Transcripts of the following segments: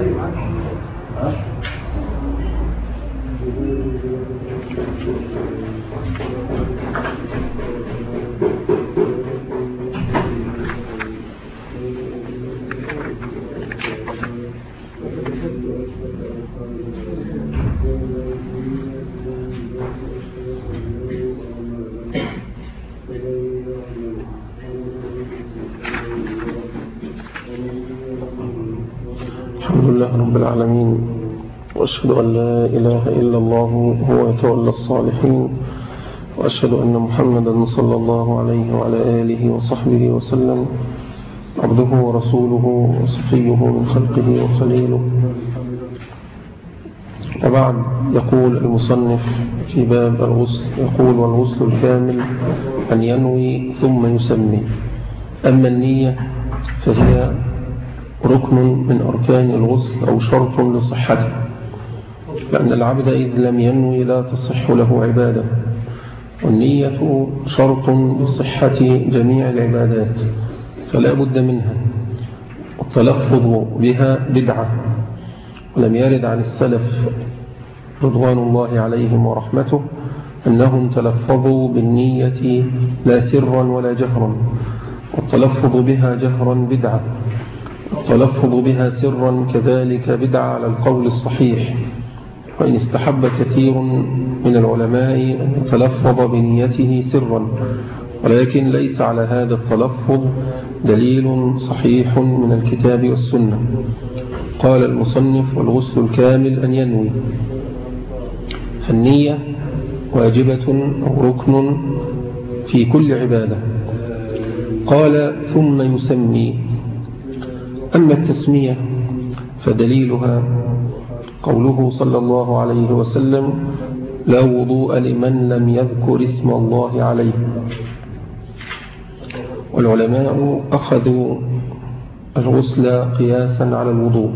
Leben. وأشهد أن لا إله إلا الله هو يتولى الصالحين وأشهد أن محمدا صلى الله عليه وعلى آله وصحبه وسلم عبده ورسوله وصفيه من خلقه وخليله. وبعد يقول المصنف في باب الغسل يقول والغسل الكامل أن ينوي ثم يسمي. أما النية فهي ركن من أركان الغسل أو شرط لصحته. لأن العبد إذ لم ينوي لا تصح له عبادة والنية شرط لصحة جميع العبادات فلا بد منها والتلفظ بها بدعة ولم يرد عن السلف رضوان الله عليهم ورحمته أنهم تلفظوا بالنية لا سرا ولا جهرا والتلفظ بها جهرا بدعة التلفظ بها سرا كذلك بدعة على القول الصحيح. وإن استحب كثير من العلماء أن يتلفظ بنيته سرا ولكن ليس على هذا التلفظ دليل صحيح من الكتاب والسنة. قال المصنف والغسل الكامل أن ينوي. فالنية واجبة أو ركن في كل عبادة. قال ثم يسمي أما التسمية فدليلها قوله صلى الله عليه وسلم لا وضوء لمن لم يذكر اسم الله عليه. والعلماء أخذوا الغسل قياسا على الوضوء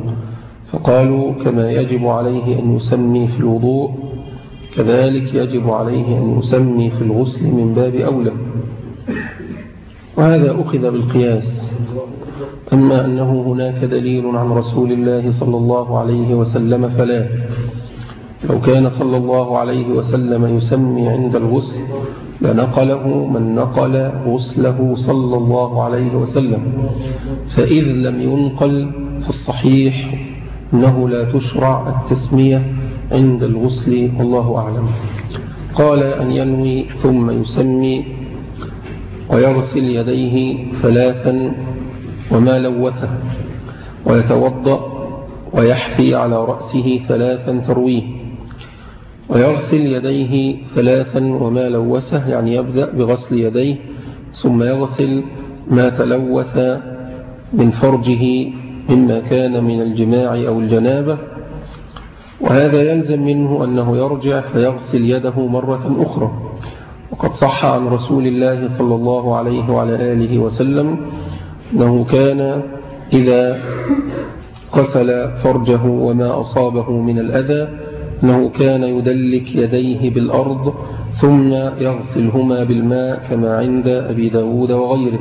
فقالوا كما يجب عليه أن يسمي في الوضوء كذلك يجب عليه أن يسمي في الغسل من باب أولى. وهذا أخذ بالقياس. أما أنه هناك دليل عن رسول الله صلى الله عليه وسلم فلا. لو كان صلى الله عليه وسلم يسمي عند الغسل لنقله من نقل غسله صلى الله عليه وسلم. فإذ لم ينقل فالصحيح أنه لا تشرع التسمية عند الغسل والله أعلم. قال أن ينوي ثم يسمي ويغسل يديه ثلاثا وما لوثه ويتوضأ ويحفي على رأسه ثلاثا ترويه ويغسل يديه ثلاثا وما لوثه يعني يبدأ بغسل يديه ثم يغسل ما تلوث من فرجه مما كان من الجماع أو الجنابة. وهذا يلزم منه أنه يرجع فيغسل يده مرة أخرى. وقد صح عن رسول الله صلى الله عليه وعلى آله وسلم أنه كان إذا غسل فرجه وما أصابه من الأذى أنه كان يدلك يديه بالأرض ثم يغسلهما بالماء كما عند أبي داود وغيره.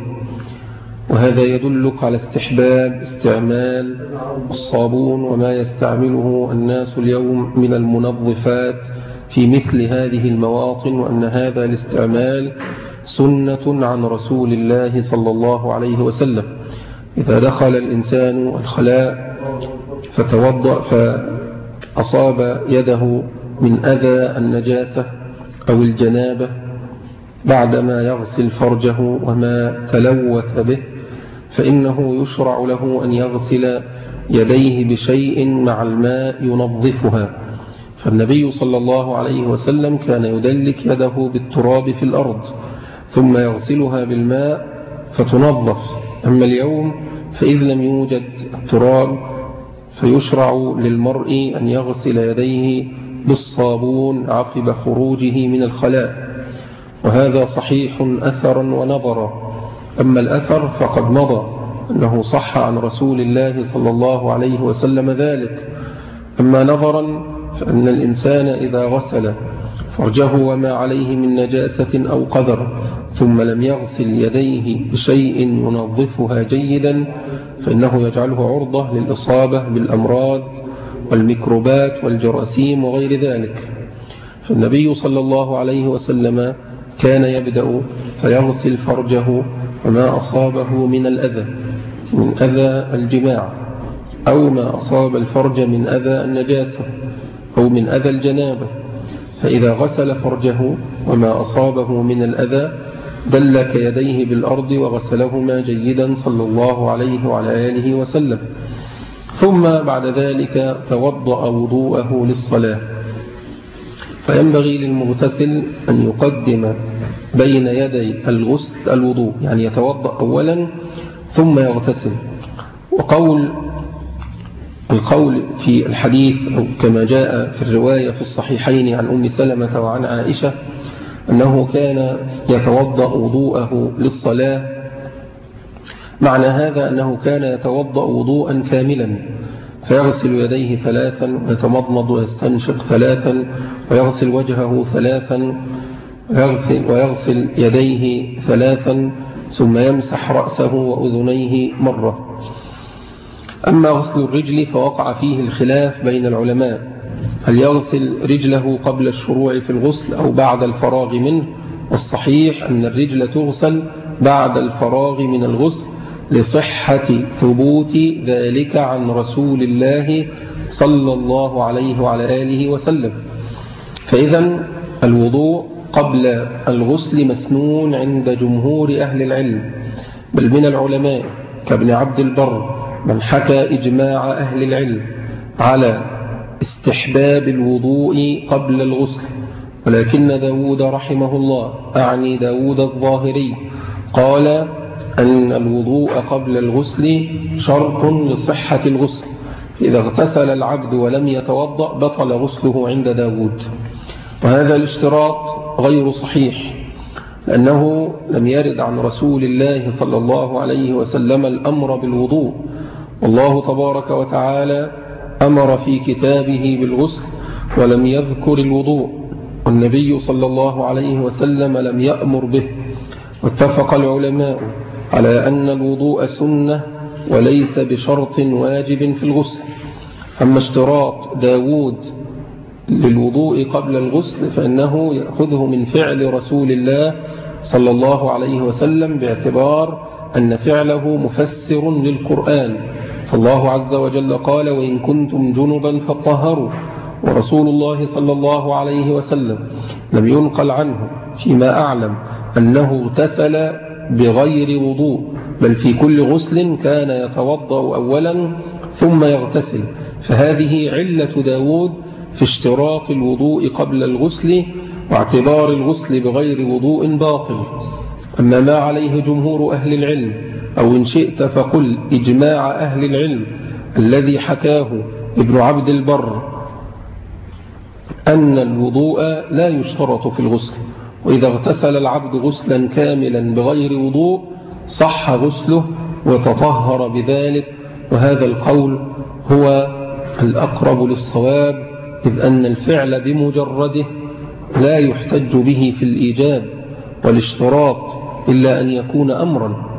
وهذا يدلك على استحباب استعمال الصابون وما يستعمله الناس اليوم من المنظفات في مثل هذه المواطن وأن هذا الاستعمال سنة عن رسول الله صلى الله عليه وسلم. إذا دخل الإنسان الخلاء فتوضأ فأصاب يده من أذى النجاسة أو الجنابة بعدما يغسل فرجه وما تلوث به فإنه يشرع له أن يغسل يديه بشيء مع الماء ينظفها. فالنبي صلى الله عليه وسلم كان يدلك يده بالتراب في الأرض ثم يغسلها بالماء فتنظف. أما اليوم فإذ لم يوجد التراب فيشرع للمرء أن يغسل يديه بالصابون عقب خروجه من الخلاء وهذا صحيح أثرا ونظرا. أما الأثر فقد مضى أنه صح عن رسول الله صلى الله عليه وسلم ذلك. أما نظرا فأن الإنسان إذا غسل فرجه وما عليه من نجاسة أو قذر ثم لم يغسل يديه بشيء ينظفها جيدا فإنه يجعله عرضة للإصابة بالأمراض والميكروبات والجراثيم وغير ذلك. فالنبي صلى الله عليه وسلم كان يبدأ فيغسل فرجه وما أصابه من الأذى من أذى الجماع أو ما أصاب الفرج من أذى النجاسة. أو من أذى الجنابة فإذا غسل فرجه وما أصابه من الأذى دلك يديه بالأرض وغسلهما جيدا صلى الله عليه وعلى آله وسلم. ثم بعد ذلك توضأ وضوءه للصلاة. فينبغي للمغتسل أن يقدم بين يدي الغسل الوضوء يعني يتوضأ أولا ثم يغتسل. وقول القول في الحديث أو كما جاء في الرواية في الصحيحين عن أم سلمة وعن عائشة أنه كان يتوضأ وضوءه للصلاة. معنى هذا أنه كان يتوضأ وضوءا كاملا فيغسل يديه ثلاثا ويتمضمض ويستنشق ثلاثا ويغسل وجهه ثلاثا ويغسل, ويغسل يديه ثلاثا ثم يمسح رأسه وأذنيه مرة. أما غسل الرجل فوقع فيه الخلاف بين العلماء هل يغسل رجله قبل الشروع في الغسل أو بعد الفراغ منه؟ والصحيح أن الرجل تغسل بعد الفراغ من الغسل لصحة ثبوت ذلك عن رسول الله صلى الله عليه وعلى آله وسلم. فإذا الوضوء قبل الغسل مسنون عند جمهور أهل العلم بل من العلماء كابن عبد البر من حكى إجماع أهل العلم على استحباب الوضوء قبل الغسل ولكن داود رحمه الله أعني داود الظاهري قال أن الوضوء قبل الغسل شرط لصحة الغسل إذا اغتسل العبد ولم يتوضأ بطل غسله عند داود. وهذا الاشتراط غير صحيح لأنه لم يرد عن رسول الله صلى الله عليه وسلم الأمر بالوضوء والله تبارك وتعالى أمر في كتابه بالغسل ولم يذكر الوضوء. والنبي صلى الله عليه وسلم لم يأمر به. واتفق العلماء على أن الوضوء سنة وليس بشرط واجب في الغسل. أما اشتراط داود للوضوء قبل الغسل فإنه يأخذه من فعل رسول الله صلى الله عليه وسلم باعتبار أن فعله مفسر للقرآن. فالله عز وجل قال وإن كنتم جنبا فطهروا. ورسول الله صلى الله عليه وسلم لم ينقل عنه فيما أعلم أنه اغتسل بغير وضوء بل في كل غسل كان يتوضأ أولا ثم يغتسل. فهذه علة داود في اشتراط الوضوء قبل الغسل واعتبار الغسل بغير وضوء باطل. أما ما عليه جمهور أهل العلم أو إن شئت فقل إجماع أهل العلم الذي حكاه ابن عبد البر أن الوضوء لا يشترط في الغسل وإذا اغتسل العبد غسلا كاملا بغير وضوء صح غسله وتطهر بذلك وهذا القول هو الأقرب للصواب إذ أن الفعل بمجرده لا يحتج به في الإيجاب والاشتراط إلا أن يكون أمرا.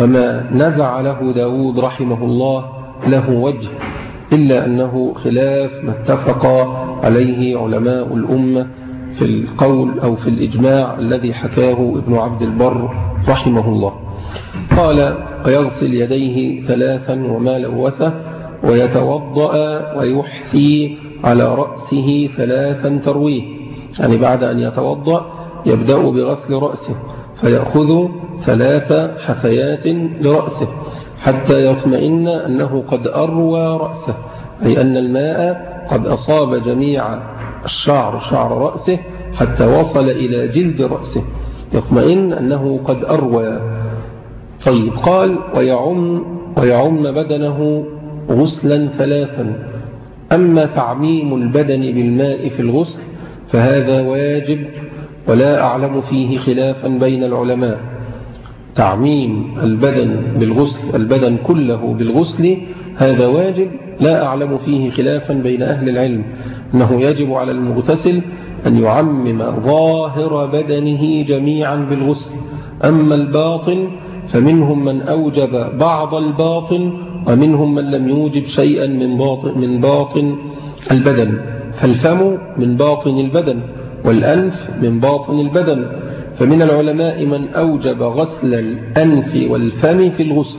وما نزع له داود رحمه الله له وجه إلا أنه خلاف ما اتفق عليه علماء الأمة في القول أو في الإجماع الذي حكاه ابن عبد البر رحمه الله. قال ويغسل يديه ثلاثا وما لوثه ويتوضأ ويحثي على رأسه ثلاثا ترويه. يعني بعد أن يتوضأ يبدأ بغسل رأسه. فيأخذ ثلاث حفيات لرأسه حتى يطمئن أنه قد أروى رأسه أي أن الماء قد أصاب جميع الشعر شعر رأسه حتى وصل إلى جلد رأسه يطمئن أنه قد أروى. طيب قال ويعم, ويعم بدنه غسلا ثلاثا. أما تعميم البدن بالماء في الغسل فهذا واجب ولا أعلم فيه خلافا بين العلماء. تعميم البدن بالغسل البدن كله بالغسل هذا واجب. لا أعلم فيه خلافا بين أهل العلم. أنه يجب على المغتسل أن يعمم ظاهر بدنه جميعا بالغسل. أما الباطن فمنهم من أوجب بعض الباطن ومنهم من لم يوجب شيئا من باطن, من باطن البدن. فالفم من باطن البدن. والأنف من باطن البدن. فمن العلماء من أوجب غسل الأنف والفم في الغسل.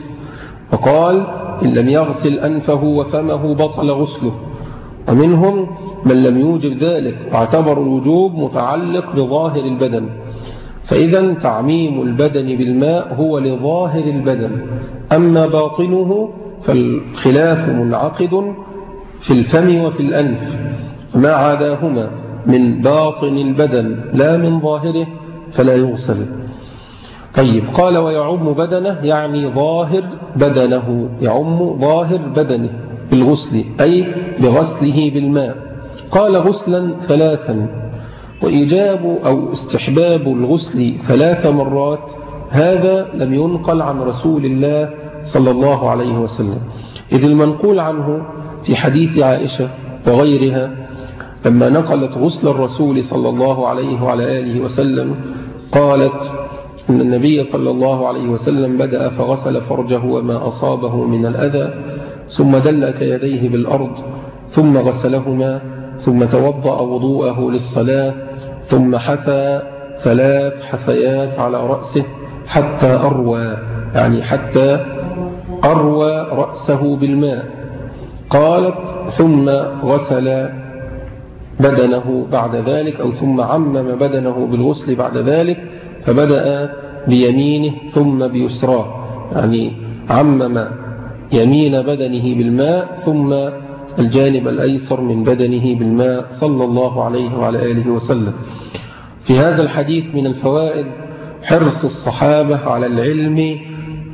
وقال إن لم يغسل أنفه وفمه بطل غسله. ومنهم من لم يوجب ذلك واعتبر الوجوب متعلق بظاهر البدن. فإذا تعميم البدن بالماء هو لظاهر البدن. أما باطنه فالخلاف منعقد في الفم وفي الأنف. ما عداهما؟ من باطن البدن لا من ظاهره فلا يغسل. طيب قال ويعم بدنه يعني ظاهر بدنه يعم ظاهر بدنه بالغسل أي بغسله بالماء. قال غسلا ثلاثا وإيجاب أو استحباب الغسل ثلاث مرات هذا لم ينقل عن رسول الله صلى الله عليه وسلم. إذ المنقول عنه في حديث عائشة وغيرها لما نقلت غسل الرسول صلى الله عليه وعلى آله وسلم قالت إن النبي صلى الله عليه وسلم بدأ فغسل فرجه وما أصابه من الأذى ثم دلك يديه بالأرض ثم غسلهما ثم توضأ وضوءه للصلاة ثم حثى ثلاث حثيات على رأسه حتى أروى يعني حتى أروى رأسه بالماء. قالت ثم غسل بدنه بعد ذلك أو ثم عمم بدنه بالغسل بعد ذلك فبدأ بيمينه ثم بيسراه. يعني عمم يمين بدنه بالماء ثم الجانب الأيسر من بدنه بالماء صلى الله عليه وعلى آله وسلم. في هذا الحديث من الفوائد حرص الصحابة على العلم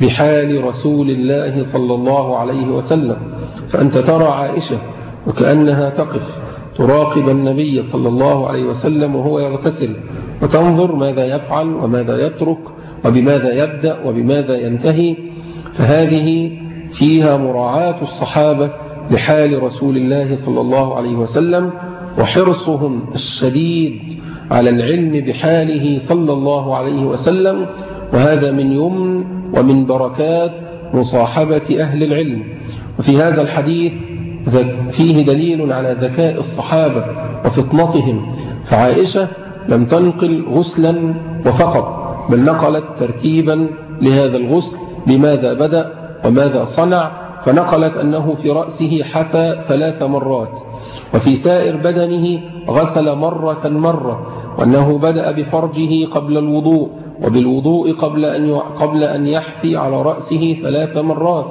بحال رسول الله صلى الله عليه وسلم. فأنت ترى عائشة وكأنها تقف. تراقب النبي صلى الله عليه وسلم وهو يغتسل وتنظر ماذا يفعل وماذا يترك وبماذا يبدأ وبماذا ينتهي. فهذه فيها مراعاة الصحابة لحال رسول الله صلى الله عليه وسلم وحرصهم الشديد على العلم بحاله صلى الله عليه وسلم. وهذا من يمن ومن بركات مصاحبة أهل العلم. وفي هذا الحديث فيه دليل على ذكاء الصحابة وفطنتهم. فعائشة لم تنقل غسلا وفقط بل نقلت ترتيبا لهذا الغسل لماذا بدأ وماذا صنع. فنقلت أنه في رأسه حفى ثلاث مرات وفي سائر بدنه غسل مرة مرة وأنه بدأ بفرجه قبل الوضوء وبالوضوء قبل أن قبل أن يحفي على رأسه ثلاث مرات.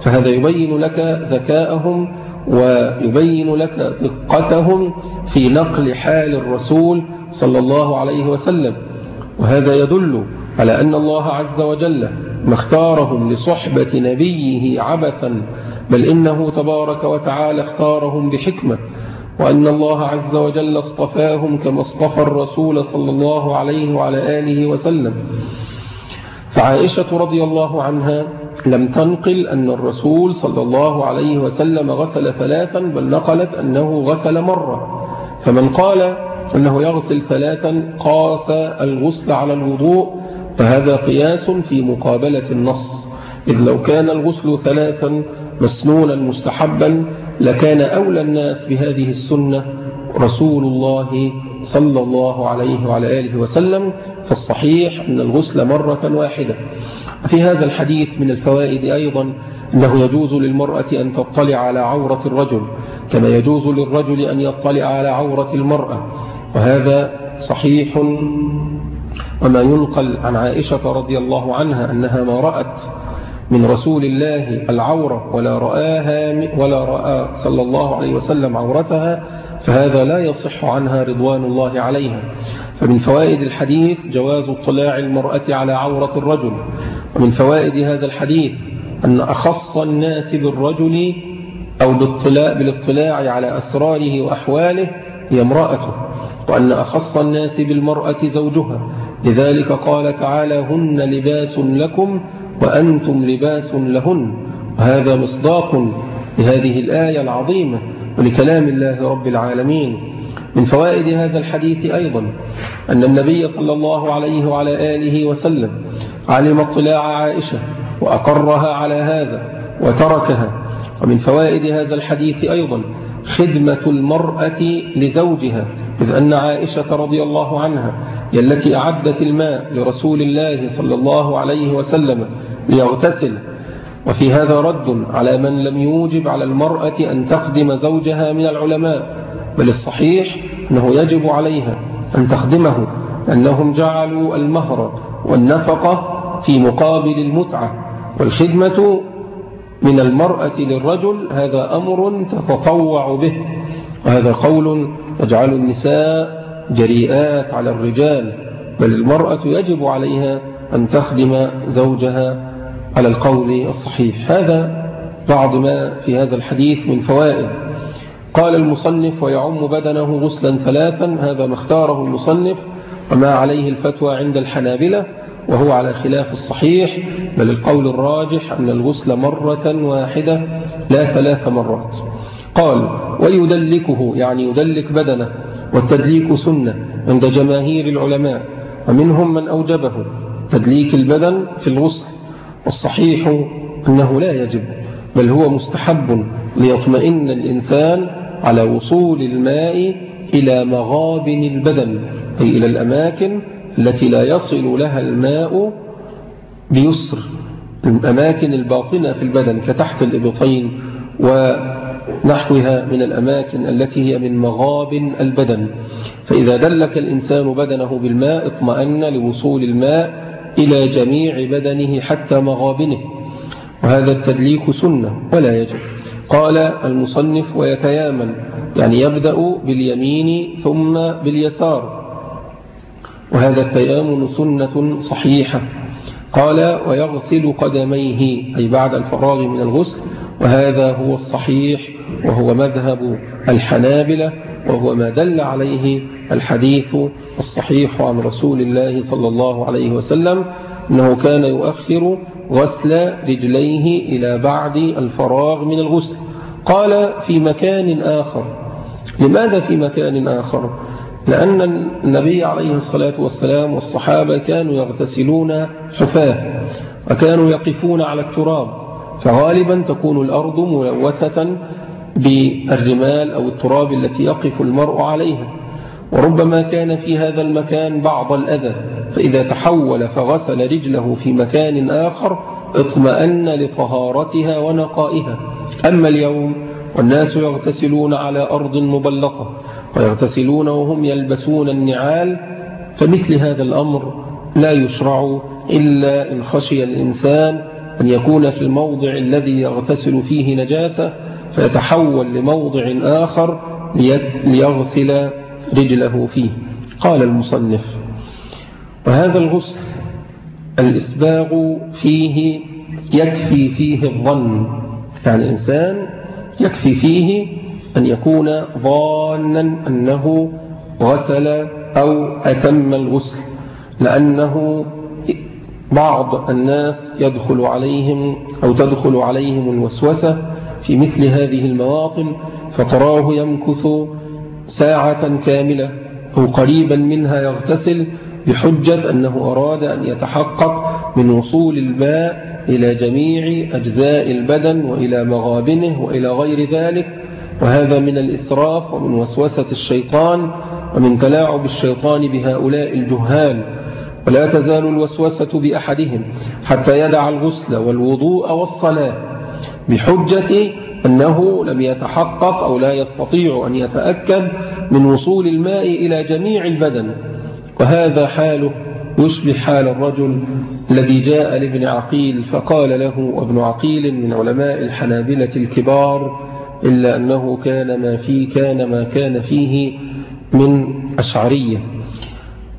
فهذا يبين لك ذكاءهم ويبين لك دقتهم في نقل حال الرسول صلى الله عليه وسلم. وهذا يدل على أن الله عز وجل ما اختارهم لصحبة نبيه عبثا بل إنه تبارك وتعالى اختارهم بحكمة وأن الله عز وجل اصطفاهم كما اصطفى الرسول صلى الله عليه وعلى آله وسلم. فعائشة رضي الله عنها لم تنقل أن الرسول صلى الله عليه وسلم غسل ثلاثا بل نقلت أنه غسل مرة. فمن قال أنه يغسل ثلاثا قاس الغسل على الوضوء فهذا قياس في مقابلة النص. إذ لو كان الغسل ثلاثا مسنونا مستحبا لكان أولى الناس بهذه السنة رسول الله صلى الله عليه وعلى آله وسلم فالصحيح أن الغسل مرة واحدة. في هذا الحديث من الفوائد أيضا أنه يجوز للمرأة أن تطلع على عورة الرجل كما يجوز للرجل أن يطلع على عورة المرأة. وهذا صحيح. وما ينقل عن عائشة رضي الله عنها أنها ما رأت من رسول الله العورة ولا رآها ولا رأى صلى الله عليه وسلم عورتها فهذا لا يصح عنها رضوان الله عليها. فمن فوائد الحديث جواز اطلاع المرأة على عورة الرجل. ومن فوائد هذا الحديث أن أخص الناس بالرجل أو بالاطلاع, بالاطلاع على أسراره وأحواله هي امرأته. وأن أخص الناس بالمرأة زوجها. لذلك قال تعالى هن لباس لكم وأنتم لباس لهن. وهذا مصداق لهذه الآية العظيمة ولكلام الله رب العالمين. من فوائد هذا الحديث أيضا أن النبي صلى الله عليه وعلى آله وسلم علم اطلاع عائشة وأقرها على هذا وتركها. ومن فوائد هذا الحديث أيضا خدمة المرأة لزوجها إذ أن عائشة رضي الله عنها التي أعدت الماء لرسول الله صلى الله عليه وسلم ليغتسل. وفي هذا رد على من لم يوجب على المرأة أن تخدم زوجها من العلماء بل الصحيح أنه يجب عليها أن تخدمه أنهم جعلوا المهر والنفقة في مقابل المتعة والخدمة من المرأة للرجل هذا أمر تتطوع به. وهذا قول يجعل النساء جريئات على الرجال بل المرأة يجب عليها أن تخدم زوجها على القول الصحيح. هذا بعض ما في هذا الحديث من فوائد. قال المصنف ويعم بدنه غسلا ثلاثا هذا ما اختاره المصنف وما عليه الفتوى عند الحنابلة وهو على خلاف الصحيح بل القول الراجح أن الغسل مرة واحدة لا ثلاث مرات. قال ويدلكه يعني يدلك بدنه والتدليك سنة عند جماهير العلماء ومنهم من أوجبه تدليك البدن في الغسل والصحيح أنه لا يجب بل هو مستحب ليطمئن الإنسان على وصول الماء إلى مغابن البدن أي إلى الأماكن التي لا يصل لها الماء بيسر. الأماكن الباطنة في البدن كتحت الإبطين ونحوها من الأماكن التي هي من مغاب البدن. فإذا دلك الإنسان بدنه بالماء اطمأن لوصول الماء إلى جميع بدنه حتى مغابنه. وهذا التدليك سنة ولا يجب. قال المصنف ويتيامن يعني يبدأ باليمين ثم باليسار. وهذا التيامن سنة صحيحة. قال ويغسل قدميه أي بعد الفراغ من الغسل وهذا هو الصحيح وهو مذهب الحنابلة وهو ما دل عليه الحديث الصحيح عن رسول الله صلى الله عليه وسلم أنه كان يؤخر غسل رجليه إلى بعد الفراغ من الغسل. قال في مكان آخر. لماذا في مكان آخر؟ لأن النبي عليه الصلاة والسلام والصحابة كانوا يغتسلون حفاه وكانوا يقفون على التراب فغالبا تكون الأرض ملوثة بالرمال أو التراب التي يقف المرء عليها وربما كان في هذا المكان بعض الأذى فإذا تحول فغسل رجله في مكان آخر اطمأن لطهارتها ونقائها. أما اليوم والناس يغتسلون على أرض مبلطة ويغتسلون وهم يلبسون النعال فمثل هذا الأمر لا يشرع إلا إن خشي الإنسان أن يكون في الموضع الذي يغتسل فيه نجاسة فيتحول لموضع آخر ليغسل رجله فيه. قال المصنف وهذا الغسل الإسباغ فيه يكفي فيه الظن. يعني الإنسان يكفي فيه أن يكون ظانا أنه غسل أو أتم الغسل لأنه بعض الناس يدخل عليهم أو تدخل عليهم الوسوسة في مثل هذه المواطن فتراه يمكث ساعة كاملة أو قريبا منها يغتسل بحجة أنه أراد أن يتحقق من وصول الماء إلى جميع أجزاء البدن وإلى مغابنه وإلى غير ذلك. وهذا من الإسراف ومن وسوسة الشيطان ومن تلاعب الشيطان بهؤلاء الجهال. ولا تزال الوسوسة بأحدهم حتى يدع الغسل والوضوء والصلاة بحجة أنه لم يتحقق أو لا يستطيع أن يتأكد من وصول الماء إلى جميع البدن. وهذا حاله يشبه حال الرجل الذي جاء لابن عقيل فقال له وابن عقيل من علماء الحنابلة الكبار إلا أنه كان ما فيه كان ما كان فيه من أشعرية.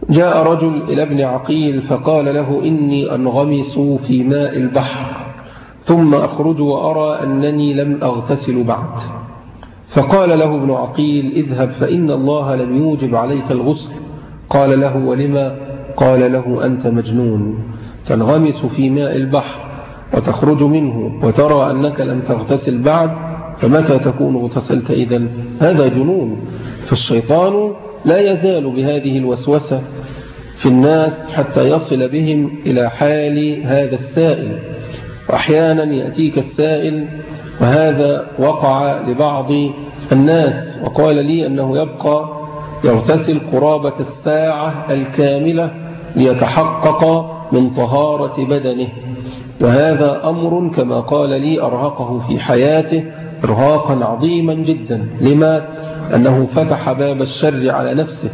جاء رجل إلى ابن عقيل فقال له إني أنغمس في ماء البحر ثم أخرج وأرى أنني لم أغتسل بعد. فقال له ابن عقيل اذهب فإن الله لم يوجب عليك الغسل. قال له ولما؟ قال له أنت مجنون تنغمس في ماء البحر وتخرج منه وترى أنك لم تغتسل بعد فمتى تكون اغتسلت إذن؟ هذا جنون. فالشيطان لا يزال بهذه الوسوسة في الناس حتى يصل بهم إلى حال هذا السائل. وأحيانا يأتيك السائل وهذا وقع لبعض الناس وقال لي أنه يبقى يغتسل قرابة الساعة الكاملة ليتحقق من طهارة بدنه. وهذا أمر كما قال لي أرهقه في حياته إرهاقا عظيما جدا. لما؟ أنه فتح باب الشر على نفسه.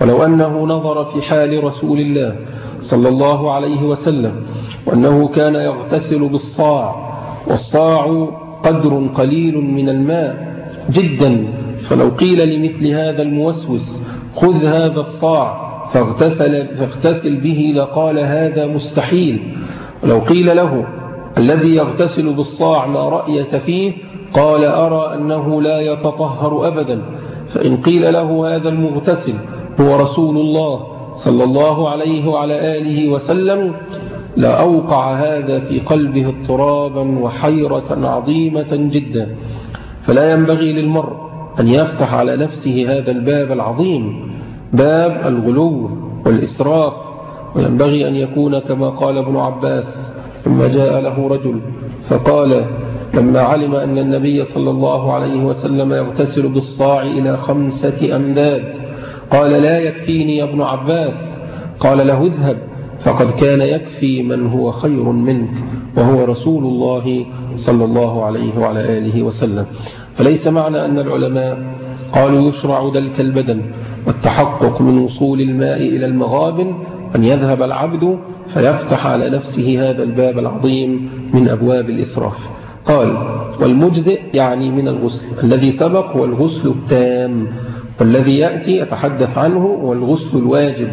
ولو أنه نظر في حال رسول الله صلى الله عليه وسلم وأنه كان يغتسل بالصاع والصاع قدر قليل من الماء جدا. فلو قيل لمثل هذا الموسوس خذ هذا الصاع فاغتسل, فاغتسل به لقال هذا مستحيل. ولو قيل له الذي يغتسل بالصاع ما رأيك فيه؟ قال أرى أنه لا يتطهر أبدا فإن قيل له هذا المغتسل هو رسول الله صلى الله عليه وعلى آله وسلم لا أوقع هذا في قلبه اضطرابا وحيرة عظيمة جدا. فلا ينبغي للمرء أن يفتح على نفسه هذا الباب العظيم باب الغلو والإسراف. وينبغي أن يكون كما قال ابن عباس ثم جاء له رجل فقال لما علم أن النبي صلى الله عليه وسلم يغتسل بالصاع إلى خمسة أمداد. قال لا يكفيني يا ابن عباس. قال له اذهب فقد كان يكفي من هو خير منك وهو رسول الله صلى الله عليه وعلى آله وسلم. فليس معنى أن العلماء قالوا يشرع دلك البدن والتحقق من وصول الماء إلى المغابن أن يذهب العبد فيفتح على نفسه هذا الباب العظيم من أبواب الإسراف. قال والمجزئ يعني من الغسل. الذي سبق هو الغسل التام والذي يأتي أتحدث عنه هو الغسل الواجب.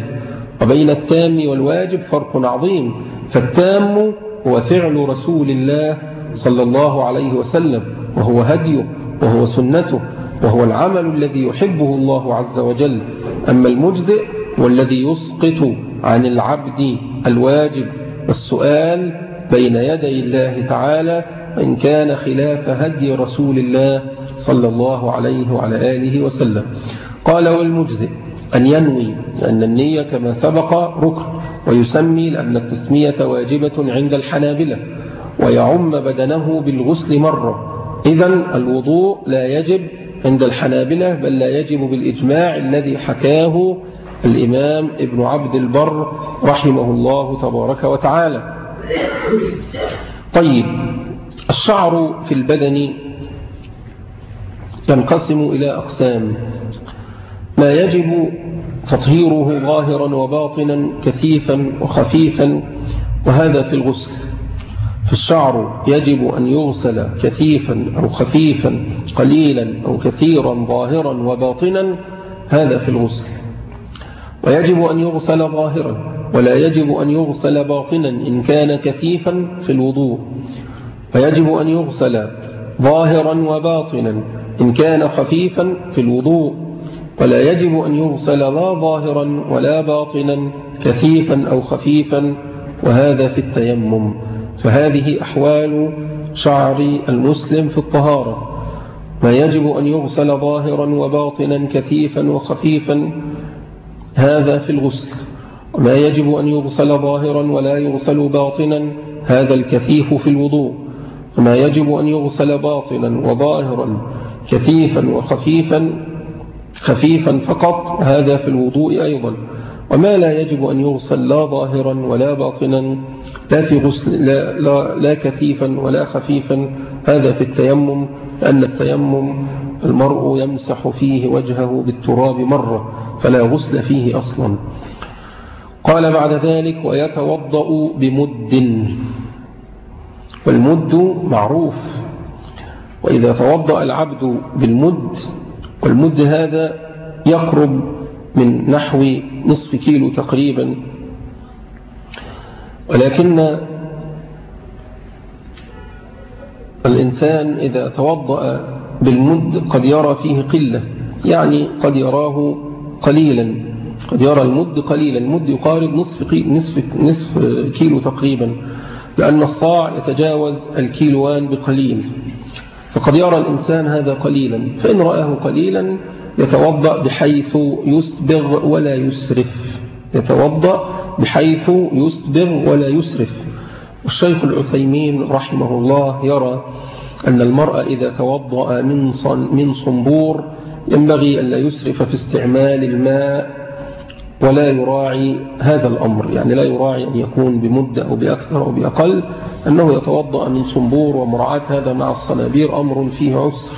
وبين التام والواجب فرق عظيم. فالتام هو فعل رسول الله صلى الله عليه وسلم وهو هديه وهو سنته وهو العمل الذي يحبه الله عز وجل. أما المجزئ والذي يسقط عن العبد الواجب والسؤال بين يدي الله تعالى إن كان خلاف هدي رسول الله صلى الله عليه وعلى آله وسلم. قال والمجزئ أن ينوي أن النية كما سبق ركن ويسمي لأن التسمية واجبة عند الحنابلة ويعم بدنه بالغسل مرة. إذا الوضوء لا يجب عند الحنابلة بل لا يجب بالإجماع الذي حكاه الإمام ابن عبد البر رحمه الله تبارك وتعالى. طيب الشعر في البدن ينقسم إلى أقسام. ما يجب تطهيره ظاهرا وباطنا كثيفا وخفيفا وهذا في الغسل. في الشعر يجب أن يغسل كثيفا أو خفيفا قليلا أو كثيرا ظاهرا وباطنا. هذا في الغسل. ويجب أن يغسل ظاهرا ولا يجب أن يغسل باطنا إن كان كثيفا في الوضوء. ويجب أن يغسل ظاهرا وباطنا إن كان خفيفا في الوضوء ولا يجب أن يغسل لا ظاهرا ولا باطنا كثيفا أو خفيفا وهذا في التيمم. فهذه أحوال شعر المسلم في الطهارة. ما يجب أن يغسل ظاهرا وباطنا كثيفا وخفيفا هذا في الغسل. وما يجب أن يغسل ظاهرا ولا يغسل باطنا هذا الكثيف في الوضوء. وما يجب أن يغسل باطنا وظاهرا كثيفا وخفيفا خفيفا فقط هذا في الوضوء أيضا. وما لا يجب أن يغسل لا ظاهرا ولا باطنا لا, في غسل لا, لا, لا كثيفا ولا خفيفا. هذا في التيمم لأن التيمم المرء يمسح فيه وجهه بالتراب مرة فلا غسل فيه أصلا. قال بعد ذلك ويتوضأ بمد. والمد معروف. وإذا توضأ العبد بالمد والمد هذا يقرب من نحو نصف كيلو تقريبا. ولكن الإنسان إذا توضأ بالمد قد يرى فيه قلة يعني قد يراه قليلا. قد يرى المد قليلا المد يقارب نصف, نصف, نصف كيلو تقريبا. لأن الصاع يتجاوز الكيلوان بقليل. فقد يرى الإنسان هذا قليلا فإن رآه قليلا يتوضأ بحيث يسبغ ولا يسرف. يتوضأ بحيث يسبغ ولا يسرف. والشيخ العثيمين رحمه الله يرى أن المرأة إذا توضأ من من صنبور ينبغي أن لا يسرف في استعمال الماء ولا يراعي هذا الأمر. يعني لا يراعي أن يكون بمدة أو بأكثر أو بأقل أنه يتوضأ من صنبور ومراعاة هذا مع الصنابير أمر فيه عسر.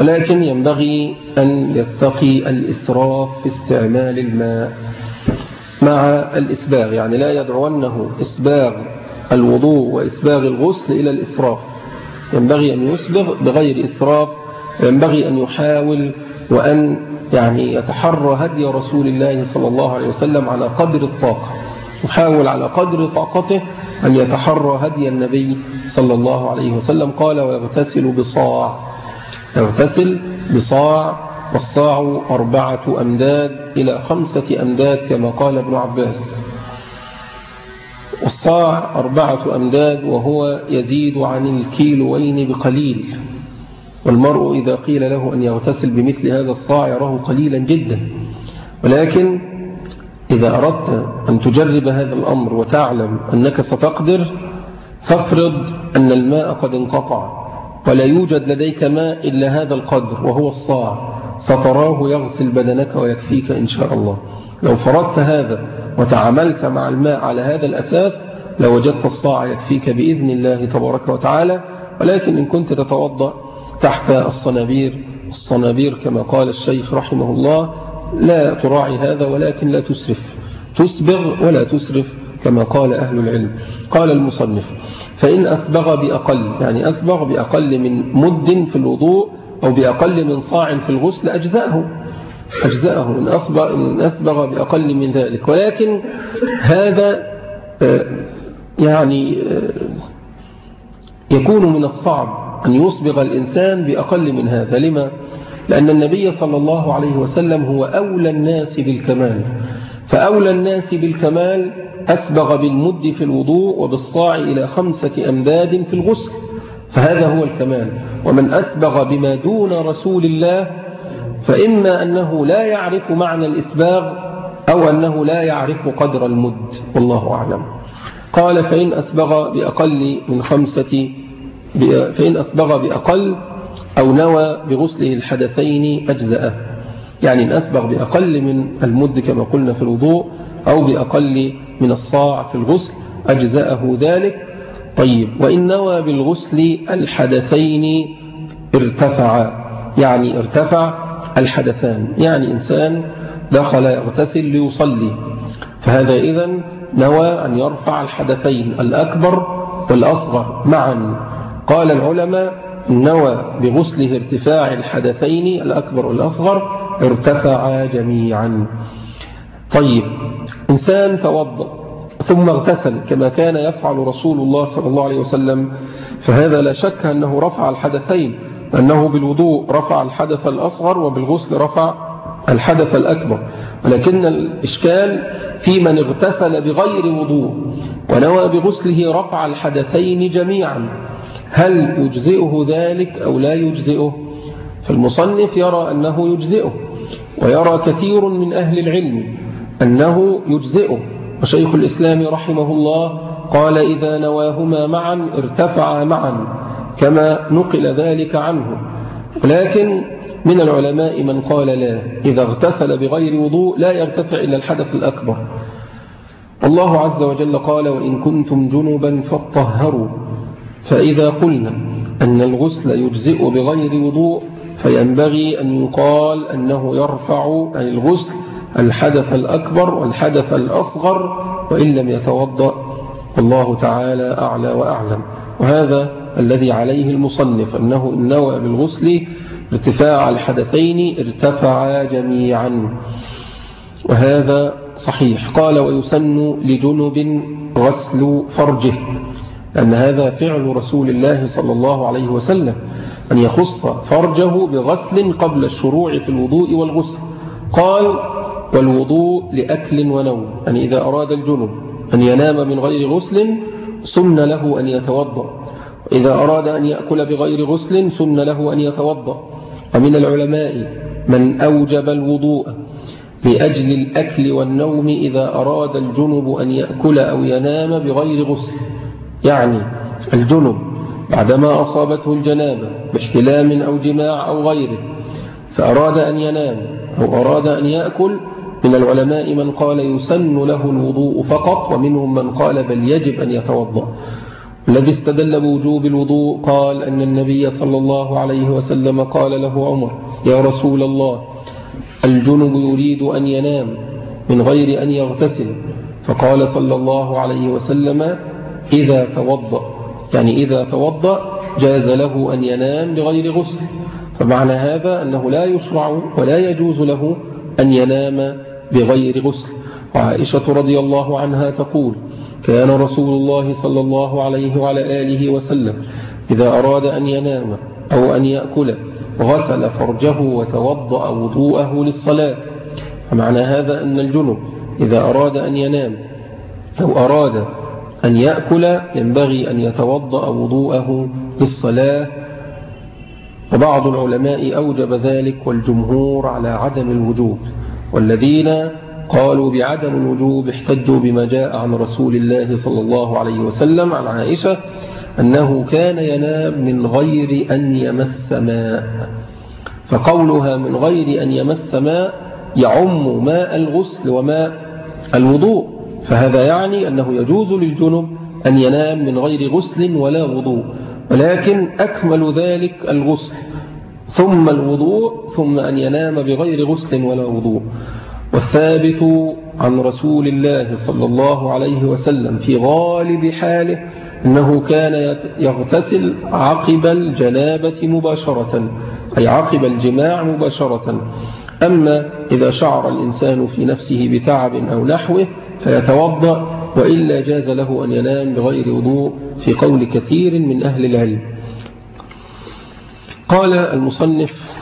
ولكن ينبغي أن يتقي الإسراف في استعمال الماء مع الإسباغ. يعني لا يدعونه إسباغ الوضوء وإسباغ الغسل إلى الإسراف. ينبغي أن يسبغ بغير إسراف ينبغي أن يحاول وأن يعني يتحرى هدي رسول الله صلى الله عليه وسلم على قدر الطاقة يحاول على قدر طاقته أن يتحرى هدي النبي صلى الله عليه وسلم. قال ويغتسل بصاع. يغتسل بصاع والصاع أربعة أمداد إلى خمسة أمداد كما قال ابن عباس. والصاع أربعة أمداد وهو يزيد عن الكيلوين بقليل. والمرء إذا قيل له أن يغتسل بمثل هذا الصاع يراه قليلا جدا. ولكن إذا أردت أن تجرب هذا الأمر وتعلم أنك ستقدر فافرض أن الماء قد انقطع ولا يوجد لديك ماء إلا هذا القدر وهو الصاع. ستراه يغسل بدنك ويكفيك إن شاء الله. لو فرضت هذا وتعاملت مع الماء على هذا الأساس لوجدت الصاع يكفيك بإذن الله تبارك وتعالى. ولكن إن كنت تتوضأ تحت الصنابير. الصنابير كما قال الشيخ رحمه الله لا تراعي هذا ولكن لا تسرف. تسبغ ولا تسرف كما قال أهل العلم. قال المصنف فإن أسبغ بأقل يعني أسبغ بأقل من مد في الوضوء أو بأقل من صاع في الغسل أجزاءه أجزاءه إن أسبغ, إن أسبغ بأقل من ذلك. ولكن هذا آه، يعني آه، يكون من الصعب. أن يصبغ الإنسان بأقل من هذا. لما؟ لأن النبي صلى الله عليه وسلم هو أولى الناس بالكمال. فأولى الناس بالكمال أسبغ بالمد في الوضوء وبالصاع إلى خمسة أمداد في الغسل. فهذا هو الكمال. ومن أسبغ بما دون رسول الله فإما أنه لا يعرف معنى الإسباغ أو أنه لا يعرف قدر المد. والله أعلم. قال فإن أسبغ بأقل من خمسة فإن أسبغ بأقل أو نوى بغسله الحدثين أجزأه. يعني إن أسبغ بأقل من المد كما قلنا في الوضوء أو بأقل من الصاع في الغسل أجزأه ذلك. طيب وإن نوى بالغسل الحدثين ارتفع. يعني ارتفع الحدثان. يعني إنسان دخل يغتسل ليصلي. فهذا إذن نوى أن يرفع الحدثين الأكبر والأصغر معا. قال العلماء نوى بغسله ارتفاع الحدثين الأكبر والأصغر ارتفعا جميعا. طيب إنسان توضأ ثم اغتسل كما كان يفعل رسول الله صلى الله عليه وسلم فهذا لا شك أنه رفع الحدثين أنه بالوضوء رفع الحدث الأصغر وبالغسل رفع الحدث الأكبر. ولكن الإشكال في من اغتسل بغير وضوء ونوى بغسله رفع الحدثين جميعا. هل يجزئه ذلك أو لا يجزئه؟ فالمصنف يرى أنه يجزئه ويرى كثير من أهل العلم أنه يجزئه. وشيخ الإسلام رحمه الله قال إذا نواهما معا ارتفعا معا كما نقل ذلك عنه. ولكن من العلماء من قال لا إذا اغتسل بغير وضوء لا يرتفع إلا الحدث الأكبر. الله عز وجل قال وإن كنتم جنبا فاطهروا. فإذا قلنا أن الغسل يجزئ بغير وضوء فينبغي أن يقال أنه يرفع أي الغسل الحدث الأكبر والحدث الأصغر وإن لم يتوضأ. والله تعالى أعلى وأعلم. وهذا الذي عليه المصنف أنه إن نوى بالغسل ارتفاع الحدثين ارتفعا جميعا. وهذا صحيح. قال ويسن لجنب غسل فرجه. لأن هذا فعل رسول الله صلى الله عليه وسلم أن يخص فرجه بغسل قبل الشروع في الوضوء والغسل. قال والوضوء لأكل ونوم يعني إذا أراد الجنب أن ينام من غير غسل سن له أن يتوضأ. إذا أراد أن يأكل بغير غسل سن له أن يتوضأ. ومن العلماء من أوجب الوضوء لأجل الأكل والنوم إذا أراد الجنب أن يأكل أو ينام بغير غسل. يعني الجنب بعدما أصابته الجنابة باحتلام أو جماع أو غيره فأراد أن ينام أو أراد أن يأكل من العلماء من قال يسن له الوضوء فقط ومنهم من قال بل يجب أن يتوضأ. الذي استدل بوجوب الوضوء قال أن النبي صلى الله عليه وسلم قال له عمر يا رسول الله الجنب يريد أن ينام من غير أن يغتسل. فقال صلى الله عليه وسلم إذا توضأ يعني إذا توضأ جاز له أن ينام بغير غسل. فمعنى هذا أنه لا يشرع ولا يجوز له أن ينام بغير غسل. وعائشة رضي الله عنها تقول كان رسول الله صلى الله عليه وعلى آله وسلم إذا أراد أن ينام أو أن يأكل غسل فرجه وتوضأ وضوءه للصلاة. فمعنى هذا أن الجنب إذا أراد أن ينام أو أراد أن يأكل ينبغي أن يتوضأ وضوءه للصلاة. وبعض العلماء أوجب ذلك والجمهور على عدم الوجوب. والذين قالوا بعدم الوجوب احتجوا بما جاء عن رسول الله صلى الله عليه وسلم عن عائشة أنه كان ينام من غير أن يمس ماء. فقولها من غير أن يمس ماء يعم ماء الغسل وماء الوضوء. فهذا يعني أنه يجوز للجنب أن ينام من غير غسل ولا وضوء ولكن أكمل ذلك الغسل ثم الوضوء ثم أن ينام بغير غسل ولا وضوء. والثابت عن رسول الله صلى الله عليه وسلم في غالب حاله أنه كان يغتسل عقب الجنابة مباشرة أي عقب الجماع مباشرة. أما إذا شعر الإنسان في نفسه بتعب أو نحوه فيتوضأ وإلا جاز له أن ينام بغير وضوء في قول كثير من أهل العلم. قال المصنف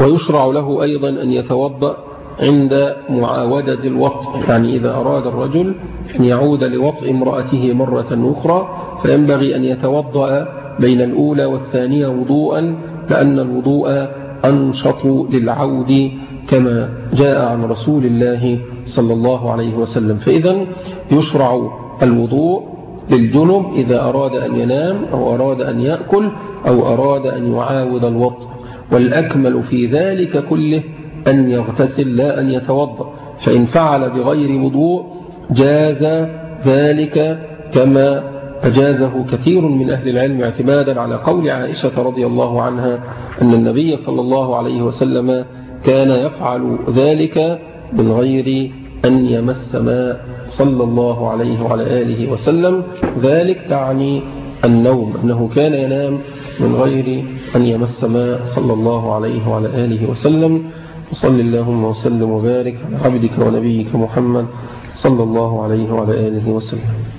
ويشرع له أيضا أن يتوضأ عند معاودة الوطء يعني إذا أراد الرجل أن يعود لوطء امرأته مرة أخرى فينبغي أن يتوضأ بين الأولى والثانية وضوءا لأن الوضوء أنشط للعود كما جاء عن رسول الله صلى الله عليه وسلم. فإذا يشرع الوضوء للجنب إذا أراد أن ينام أو أراد أن يأكل أو أراد أن يعاود الوطء والأكمل في ذلك كله أن يغتسل لا أن يتوضأ. فإن فعل بغير وضوء جاز ذلك كما أجازه كثير من أهل العلم اعتمادا على قول عائشة رضي الله عنها أن النبي صلى الله عليه وسلم كان يفعل ذلك من غير أن يمس ماء صلى الله عليه وعلى آله وسلم. ذلك تعني النوم أنه كان ينام من غير أن يمس ماء صلى الله عليه وعلى آله وسلم. وصل اللهم وسلم وبارك على عبدك ونبيك محمد صلى الله عليه وعلى آله وسلم.